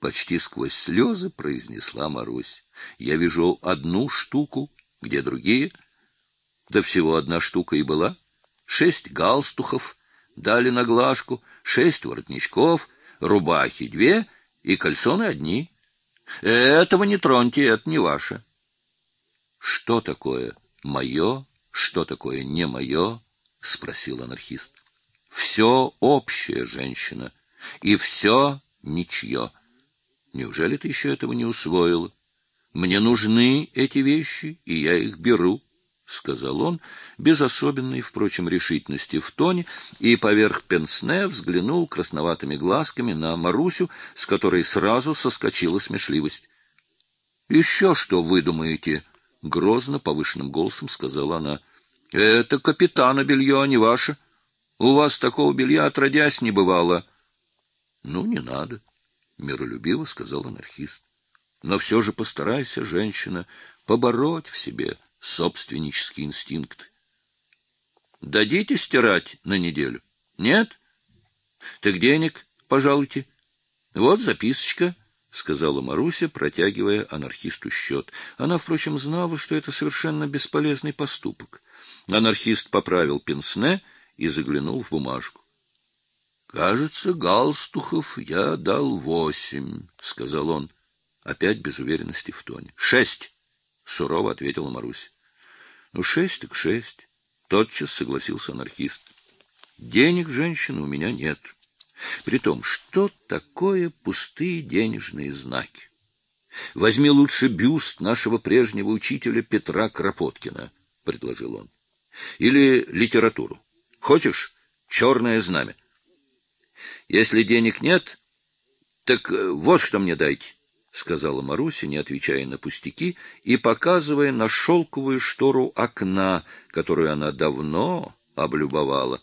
Почти сквозь слезы произнесла Марусь. Я вижу одну штуку, где другие? Да всего одна штука и была. Шесть галстухов дали на глажку, шесть воротничков, рубахи две и кальсоны одни. Этого не троньте, это не ваше. Что такое мое, что такое не мое? — спросил анархист. — Все общее, женщина, и все ничье. Неужели ты еще этого не усвоила? Мне нужны эти вещи, и я их беру, — сказал он, без особенной, впрочем, решительности в тоне, и поверх пенсне взглянул красноватыми глазками на Марусю, с которой сразу соскочила смешливость. — Еще что вы думаете? — грозно, повышенным голосом сказала она. — Это капитана белье, а не ваше. У вас такого белья отродясь не бывало. — Ну, не надо, — миролюбиво сказал анархист. — Но все же постарайся, женщина, побороть в себе собственнический инстинкт. — Дадите стирать на неделю? Нет? — Так денег, пожалуйте. Вот записочка. — сказала Маруся, протягивая анархисту счет. Она, впрочем, знала, что это совершенно бесполезный поступок. Анархист поправил пенсне и заглянул в бумажку. — Кажется, галстухов я дал восемь, — сказал он, опять без уверенности в тоне. — Шесть! — сурово ответила Маруся. — Ну, шесть так шесть, — тотчас согласился анархист. — Денег, женщина, у меня нет. — Притом, что такое пустые денежные знаки? Возьми лучше бюст нашего прежнего учителя Петра Кропоткина, — предложил он. Или литературу. Хочешь? Черное знамя. Если денег нет, так э, вот что мне дайте, — сказала Маруся, не отвечая на пустяки и показывая на шелковую штору окна, которую она давно облюбовала.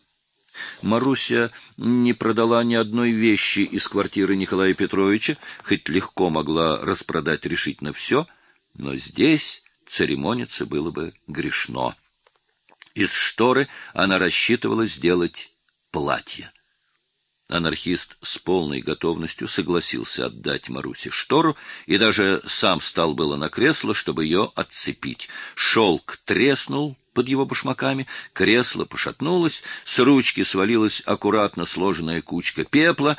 Маруся не продала ни одной вещи из квартиры Николая Петровича, хоть легко могла распродать решительно все, но здесь церемониться было бы грешно. Из шторы она рассчитывала сделать платье. Анархист с полной готовностью согласился отдать Марусе штору и даже сам встал было на кресло, чтобы ее отцепить. Шелк треснул, под его башмаками, кресло пошатнулось, с ручки свалилась аккуратно сложенная кучка пепла.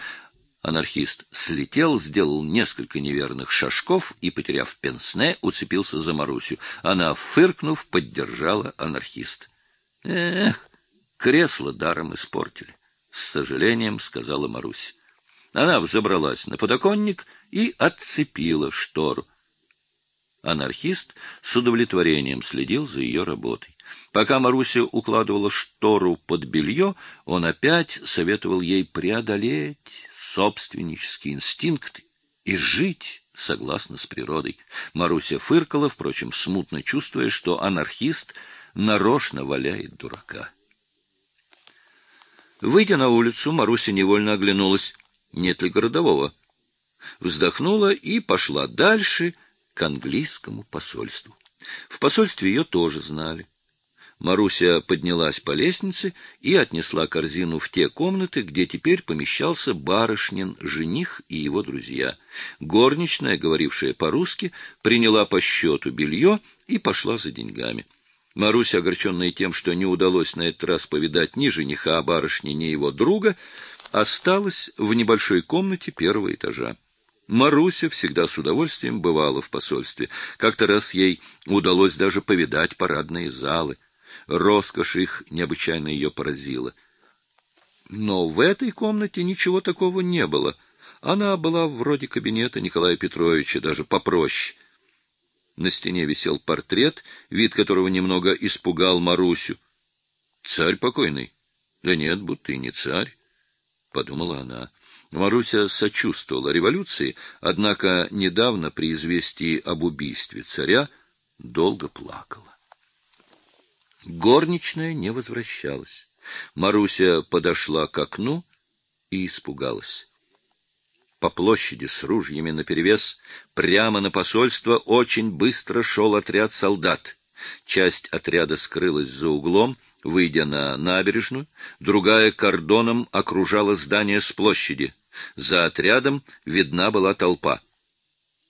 Анархист слетел, сделал несколько неверных шажков и, потеряв пенсне, уцепился за Марусю. Она, фыркнув, поддержала анархист. Эх, кресло даром испортили, с сожалением сказала Маруся. Она взобралась на подоконник и отцепила штору. Анархист с удовлетворением следил за ее работой. Пока Маруся укладывала штору под белье, он опять советовал ей преодолеть собственнический инстинкт и жить согласно с природой. Маруся фыркала, впрочем, смутно чувствуя, что анархист нарочно валяет дурака. Выйдя на улицу, Маруся невольно оглянулась, нет ли городового. Вздохнула и пошла дальше к английскому посольству. В посольстве ее тоже знали. Маруся поднялась по лестнице и отнесла корзину в те комнаты, где теперь помещался барышнин жених и его друзья. Горничная, говорившая по-русски, приняла по счету белье и пошла за деньгами. Маруся, огорченная тем, что не удалось на этот раз повидать ни жениха, а барышни, ни его друга, осталась в небольшой комнате первого этажа. Маруся всегда с удовольствием бывала в посольстве. Как-то раз ей удалось даже повидать парадные залы. Роскошь их необычайно ее поразила. Но в этой комнате ничего такого не было. Она была вроде кабинета Николая Петровича, даже попроще. На стене висел портрет, вид которого немного испугал Марусю. «Царь покойный?» «Да нет, будто и не царь», — подумала она. Маруся сочувствовала революции, однако недавно при известии об убийстве царя долго плакала. Горничная не возвращалась. Маруся подошла к окну и испугалась. По площади с ружьями наперевес прямо на посольство очень быстро шел отряд солдат. Часть отряда скрылась за углом, выйдя на набережную, другая кордоном окружала здание с площади. За отрядом видна была толпа.